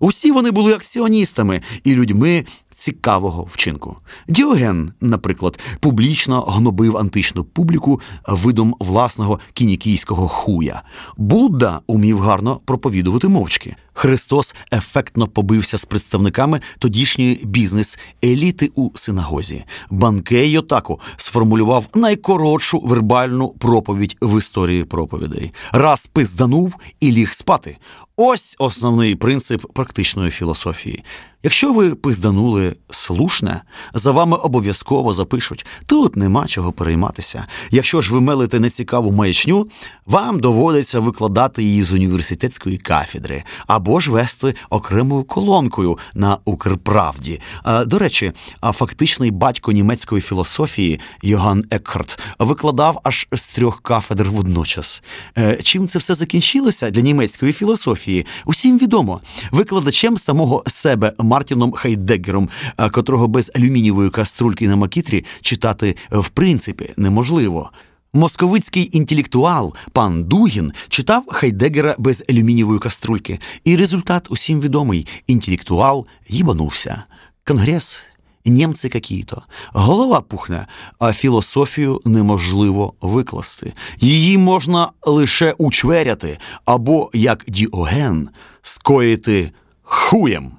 Усі вони були акціоністами і людьми цікавого вчинку. Діоген, наприклад, публічно гнобив античну публіку видом власного кінікійського хуя. Будда умів гарно проповідувати мовчки. Христос ефектно побився з представниками тодішньої бізнес-еліти у синагозі. Банкей Йотаку сформулював найкоротшу вербальну проповідь в історії проповідей. Раз пизданув і ліг спати. Ось основний принцип практичної філософії. Якщо ви пизданули слушне, за вами обов'язково запишуть. Тут нема чого перейматися. Якщо ж ви мелите нецікаву маячню, вам доводиться викладати її з університетської кафедри або ж вести окремою колонкою на Укрправді. До речі, а фактичний батько німецької філософії Йоган Екхарт викладав аж з трьох кафедр водночас. Е, Чим це все закінчилося для німецької філософії? Усім відомо викладачем самого себе Мартіном Хайдеггером, е, котрого без алюмінієвої каструльки на макітрі читати е, в принципі неможливо. Московицький інтелектуал пан Дугін читав Хайдегера без алюмінієвої каструльки, і результат усім відомий: інтелектуал їбанувся. Конгрес, німці какі-то. Голова пухне, а філософію неможливо викласти. Її можна лише учверяти або, як Діоген, скоїти хуєм.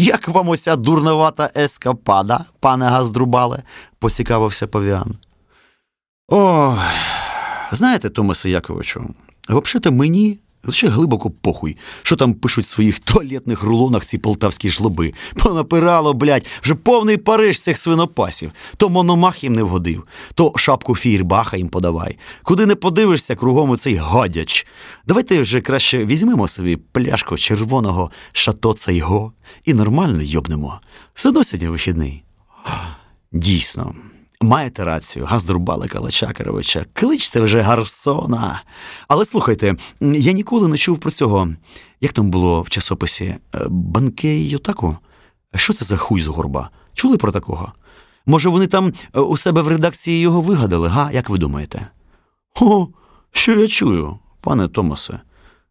Як вам ося дурновата ескапада, пане Газдрубале? поцікавився павіан. Ой, знаєте, Томасе Яковичу, взагалі мені лише глибоко похуй, що там пишуть в своїх туалетних рулонах ці полтавські жлоби. Понапирало, блядь, вже повний Париж цих свинопасів. То мономах їм не вгодив, то шапку фієрбаха їм подавай. Куди не подивишся, кругом оцей гадяч. Давайте вже краще візьмемо собі пляшку червоного шато цейго і нормально йобнемо. Все сьогодні вихідний. Дійсно. Маєте рацію, Газдурбала Калачакаровича, кличте вже гарсона. Але слухайте, я ніколи не чув про цього. Як там було в часописі? Е, Банкей Йотаку? Що це за хуй з горба? Чули про такого? Може, вони там е, у себе в редакції його вигадали, га? Як ви думаєте? О, що я чую, пане Томасе?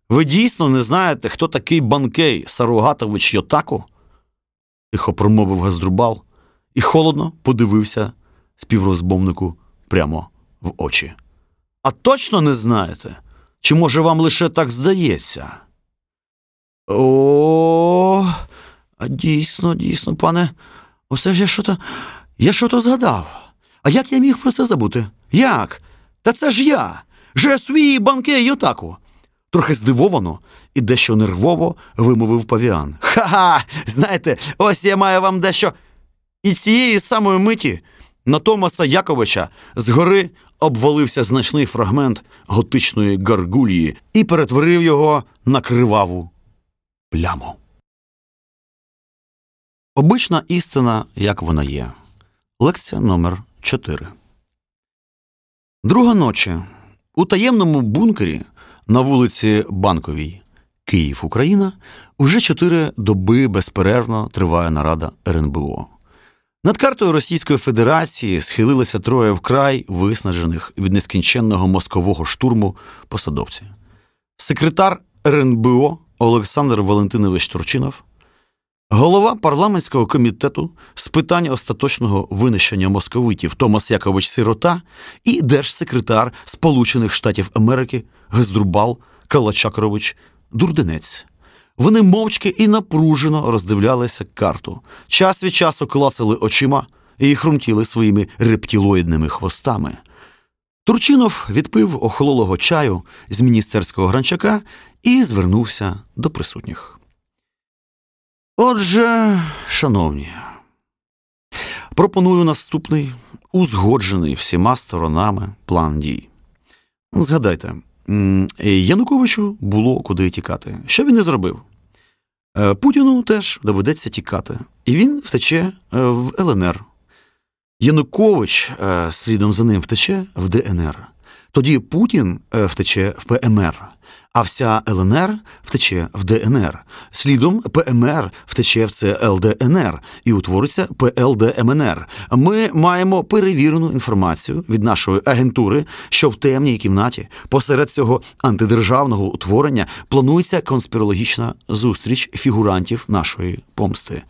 Ви дійсно не знаєте, хто такий банкей Саругатович Йотаку? Тихо промовив Газдрубал і холодно подивився співрозмовнику прямо в очі. А точно не знаєте? Чи може вам лише так здається? О, а дійсно, дійсно, пане, оце ж я що то я що то згадав. А як я міг про це забути? Як? Та це ж я, же свій банкей Йотаку. Трохи здивовано і дещо нервово вимовив павіан. Ха-ха! Знаєте, ось я маю вам дещо. І цієї самої миті на Томаса Яковича згори обвалився значний фрагмент готичної гаргулії і перетворив його на криваву пляму. Обична істина, як вона є. Лекція номер 4 Друга ночі. У таємному бункері на вулиці Банковій Київ, Україна, уже чотири доби безперервно триває нарада РНБО. Над картою Російської Федерації схилилися троє вкрай виснажених від нескінченного мозкового штурму посадовців. Секретар РНБО Олександр Валентинович Турчинов, голова парламентського комітету з питань остаточного винищення московитів Томас Якович Сирота і держсекретар Сполучених Штатів Америки Гездрубал Калачакрович Дурденець. Вони мовчки і напружено роздивлялися карту, час від часу клацали очима і хрумтіли своїми рептилоїдними хвостами. Турчинов відпив охололого чаю з міністерського гранчака і звернувся до присутніх. Отже, шановні, пропоную наступний узгоджений всіма сторонами план дій. Згадайте, Януковичу було куди тікати. Що він не зробив? Е, Путіну теж доведеться тікати, і він втече е, в ЛНР. Янукович е, слідом за ним втече в ДНР. Тоді Путін е, втече в ПМР, а вся ЛНР втече в ДНР. Слідом ПМР втече в це ЛДНР і утвориться ПЛДМНР. Ми маємо перевірену інформацію від нашої агентури, що в темній кімнаті посеред цього антидержавного утворення планується конспірологічна зустріч фігурантів нашої помсти.